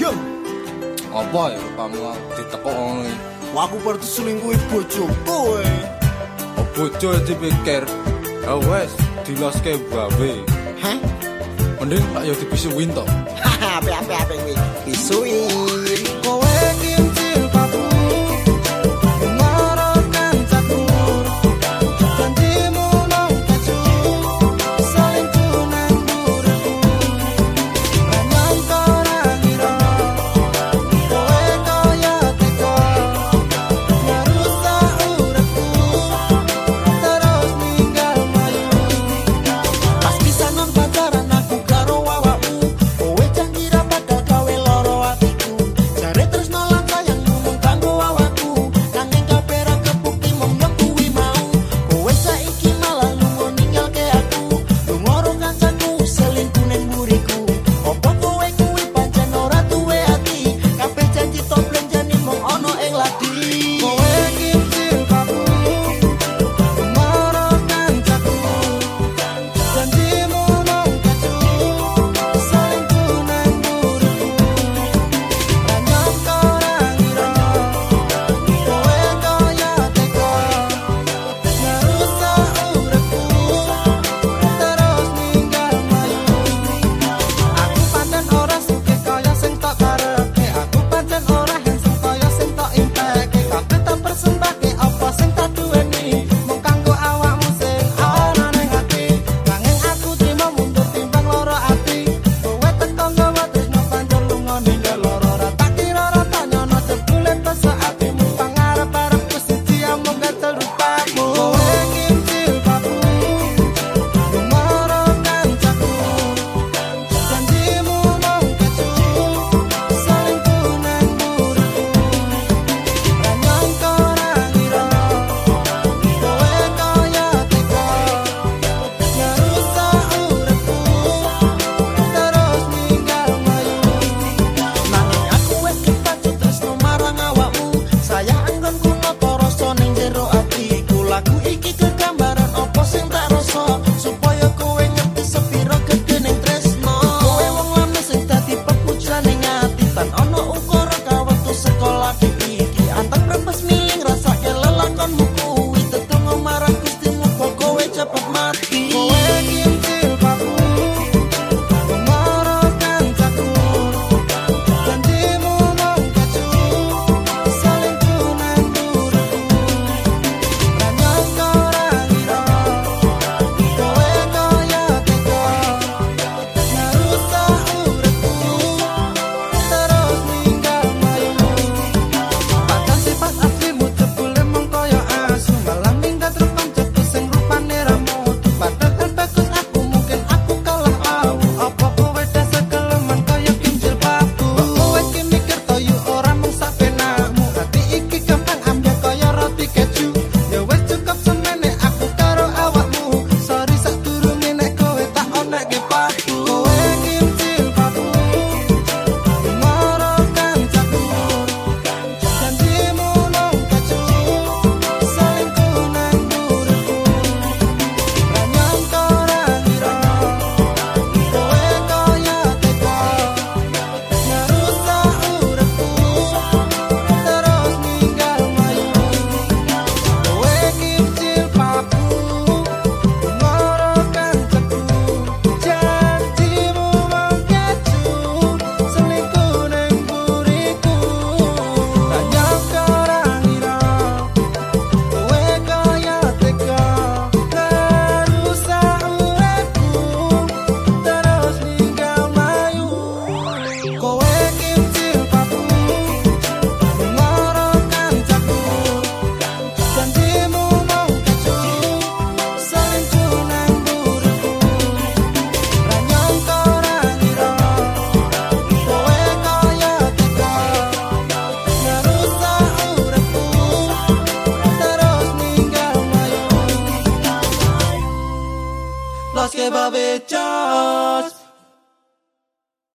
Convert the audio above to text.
Yo, Apa ya kamu ditekok ngono iki? aku baru selingkuhi bojoku eh. Oh, bojo dipikir. Ya wes, diloske bawe. Hah? Mending tak yo dipisuwin to. Haha, ape ape kuwi. Bisuin kowe que va bé, Josh.